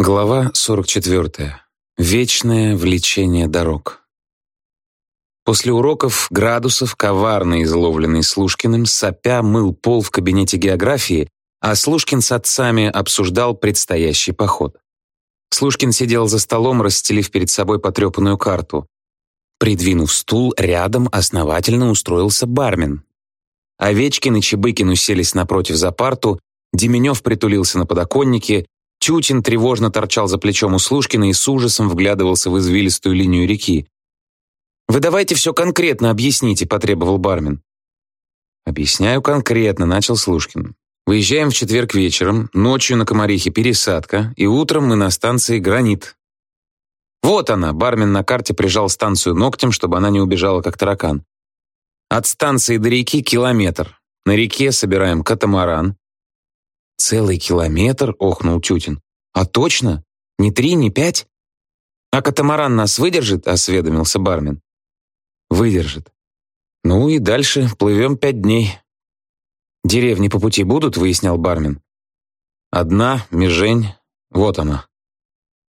Глава 44. Вечное влечение дорог. После уроков Градусов, коварно изловленный Слушкиным, сопя мыл пол в кабинете географии, а Слушкин с отцами обсуждал предстоящий поход. Слушкин сидел за столом, расстелив перед собой потрепанную карту. Придвинув стул, рядом основательно устроился бармен. Овечкин и Чебыкин уселись напротив за парту, Деменев притулился на подоконнике, Тютин тревожно торчал за плечом у Слушкина и с ужасом вглядывался в извилистую линию реки. «Вы давайте все конкретно объясните», — потребовал бармен. «Объясняю конкретно», — начал Слушкин. «Выезжаем в четверг вечером, ночью на Комарихе пересадка, и утром мы на станции «Гранит». «Вот она!» — бармен на карте прижал станцию ногтем, чтобы она не убежала, как таракан. «От станции до реки километр. На реке собираем катамаран, «Целый километр?» — охнул Тютин. «А точно? Не три, не пять?» «А катамаран нас выдержит?» — осведомился бармен. «Выдержит. Ну и дальше плывем пять дней». «Деревни по пути будут?» — выяснял бармен. «Одна, Межень, вот она».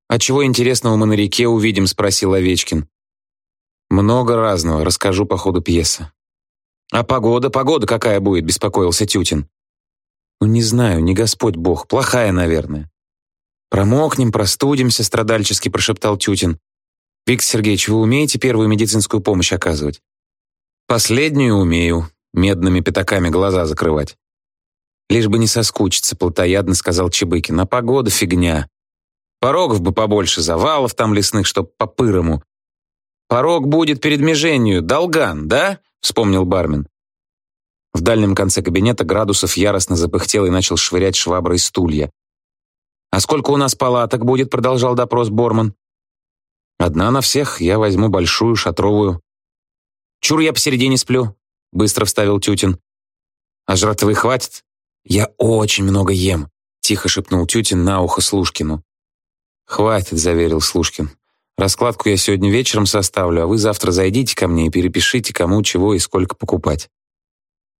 «А чего интересного мы на реке увидим?» — спросил Овечкин. «Много разного, расскажу по ходу пьесы». «А погода, погода какая будет?» — беспокоился Тютин. Ну, не знаю, не Господь Бог, плохая, наверное. Промокнем, простудимся, страдальчески прошептал Тютин. Виктор Сергеевич, вы умеете первую медицинскую помощь оказывать? Последнюю умею, медными пятаками глаза закрывать. Лишь бы не соскучиться, плотоядно сказал Чебыкин. А погода фигня. Порогов бы побольше, завалов там лесных, чтоб по-пырому. Порог будет перед меженью, долган, да? Вспомнил бармен. В дальнем конце кабинета Градусов яростно запыхтел и начал швырять шваброй стулья. «А сколько у нас палаток будет?» — продолжал допрос Борман. «Одна на всех, я возьму большую, шатровую». «Чур, я посередине сплю», — быстро вставил Тютин. «А жратвы хватит?» «Я очень много ем», — тихо шепнул Тютин на ухо Слушкину. «Хватит», — заверил Слушкин. «Раскладку я сегодня вечером составлю, а вы завтра зайдите ко мне и перепишите, кому чего и сколько покупать».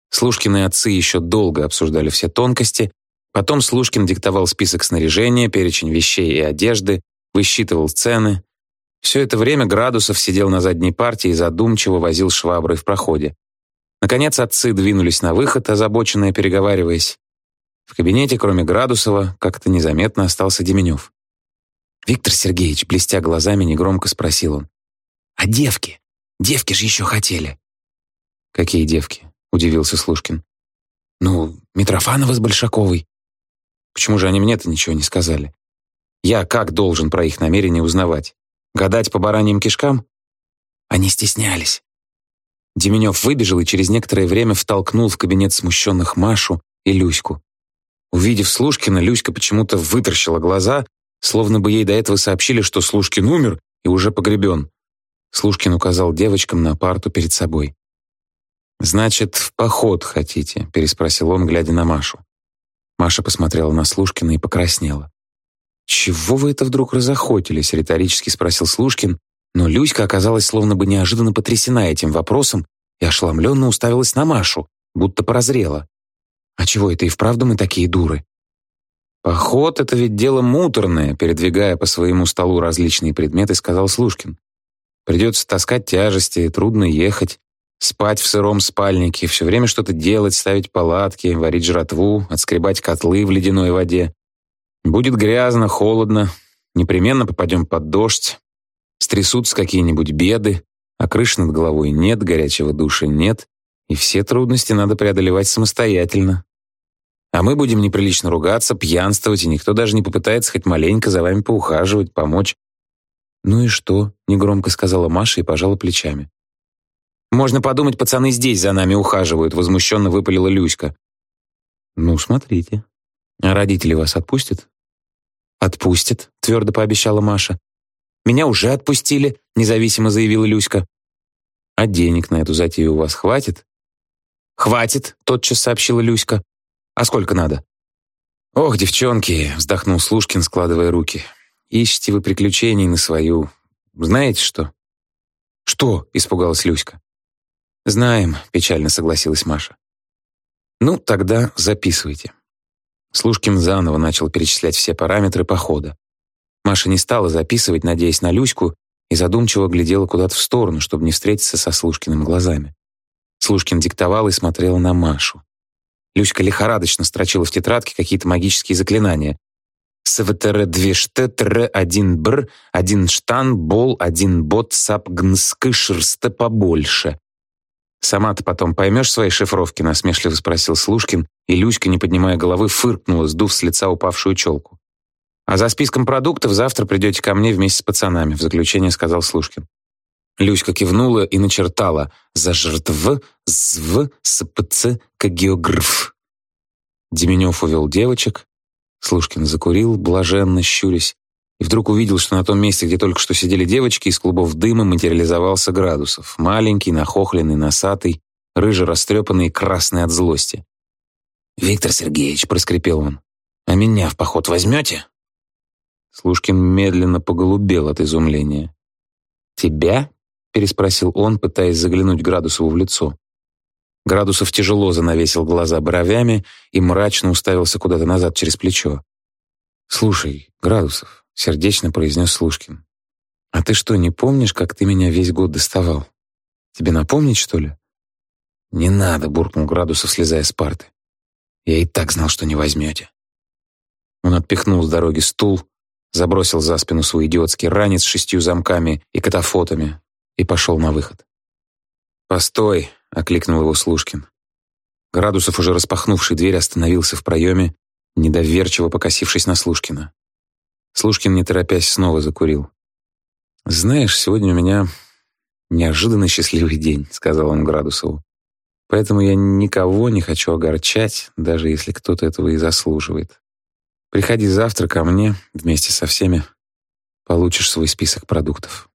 Слушкины отцы еще долго обсуждали все тонкости, потом Слушкин диктовал список снаряжения, перечень вещей и одежды, высчитывал цены. Все это время Градусов сидел на задней партии и задумчиво возил шваброй в проходе. Наконец отцы двинулись на выход, озабоченно переговариваясь. В кабинете, кроме Градусова, как-то незаметно остался Деменев. «Виктор Сергеевич», блестя глазами, негромко спросил он. «А девки? Девки же еще хотели». «Какие девки?» — удивился Слушкин. «Ну, Митрофанова с Большаковой». «Почему же они мне-то ничего не сказали? Я как должен про их намерения узнавать? Гадать по бараньим кишкам?» Они стеснялись. Деменев выбежал и через некоторое время втолкнул в кабинет смущенных Машу и Люську. Увидев Слушкина, Люська почему-то выторщила глаза, словно бы ей до этого сообщили, что Слушкин умер и уже погребен. Слушкин указал девочкам на парту перед собой. «Значит, в поход хотите?» — переспросил он, глядя на Машу. Маша посмотрела на Слушкина и покраснела. «Чего вы это вдруг разохотились?» — риторически спросил Слушкин, но Люська оказалась словно бы неожиданно потрясена этим вопросом и ошеломленно уставилась на Машу, будто прозрела. «А чего это и вправду мы такие дуры?» «Поход — это ведь дело муторное», передвигая по своему столу различные предметы, сказал Слушкин. «Придется таскать тяжести, трудно ехать. Спать в сыром спальнике, все время что-то делать, ставить палатки, варить жратву, отскребать котлы в ледяной воде. Будет грязно, холодно, непременно попадем под дождь, стрясутся какие-нибудь беды, а крыши над головой нет, горячего душа нет, и все трудности надо преодолевать самостоятельно. А мы будем неприлично ругаться, пьянствовать, и никто даже не попытается хоть маленько за вами поухаживать, помочь. «Ну и что?» — негромко сказала Маша и пожала плечами. «Можно подумать, пацаны здесь за нами ухаживают», — возмущенно выпалила Люська. «Ну, смотрите. А родители вас отпустят?» «Отпустят», — твердо пообещала Маша. «Меня уже отпустили», — независимо заявила Люська. «А денег на эту затею у вас хватит?» «Хватит», — тотчас сообщила Люська. «А сколько надо?» «Ох, девчонки», — вздохнул Слушкин, складывая руки. «Ищите вы приключений на свою. Знаете что?» «Что?» — испугалась Люська. «Знаем», — печально согласилась Маша. «Ну, тогда записывайте». Слушкин заново начал перечислять все параметры похода. Маша не стала записывать, надеясь на Люську, и задумчиво глядела куда-то в сторону, чтобы не встретиться со Слушкиным глазами. Слушкин диктовал и смотрел на Машу. Люська лихорадочно строчила в тетрадке какие-то магические заклинания. СВТР 2 штетр 1 бр, 1 штан, бол, 1 бот, сап, гнскы, шерсте побольше. «Сама ты потом поймешь свои шифровки?» — насмешливо спросил Слушкин, и Люська, не поднимая головы, фыркнула, сдув с лица упавшую челку. «А за списком продуктов завтра придете ко мне вместе с пацанами», — в заключение сказал Слушкин. Люська кивнула и начертала «Зажртв, зв, спц, кагеограф». Деменев увел девочек. Слушкин закурил, блаженно щурясь, и вдруг увидел, что на том месте, где только что сидели девочки, из клубов дыма материализовался Градусов. Маленький, нахохленный, носатый, рыжий, растрепанный и красный от злости. «Виктор Сергеевич», — проскрипел он, — «а меня в поход возьмете?» Слушкин медленно поголубел от изумления. «Тебя?» — переспросил он, пытаясь заглянуть Градусову в лицо. Градусов тяжело занавесил глаза бровями и мрачно уставился куда-то назад через плечо. «Слушай, Градусов», — сердечно произнес Слушкин, «а ты что, не помнишь, как ты меня весь год доставал? Тебе напомнить, что ли?» «Не надо», — буркнул Градусов, слезая с парты. «Я и так знал, что не возьмете». Он отпихнул с дороги стул, забросил за спину свой идиотский ранец с шестью замками и катафотами, и пошел на выход. «Постой!» — окликнул его Слушкин. Градусов, уже распахнувший дверь, остановился в проеме, недоверчиво покосившись на Слушкина. Слушкин, не торопясь, снова закурил. «Знаешь, сегодня у меня неожиданно счастливый день», — сказал он Градусову. «Поэтому я никого не хочу огорчать, даже если кто-то этого и заслуживает. Приходи завтра ко мне вместе со всеми, получишь свой список продуктов».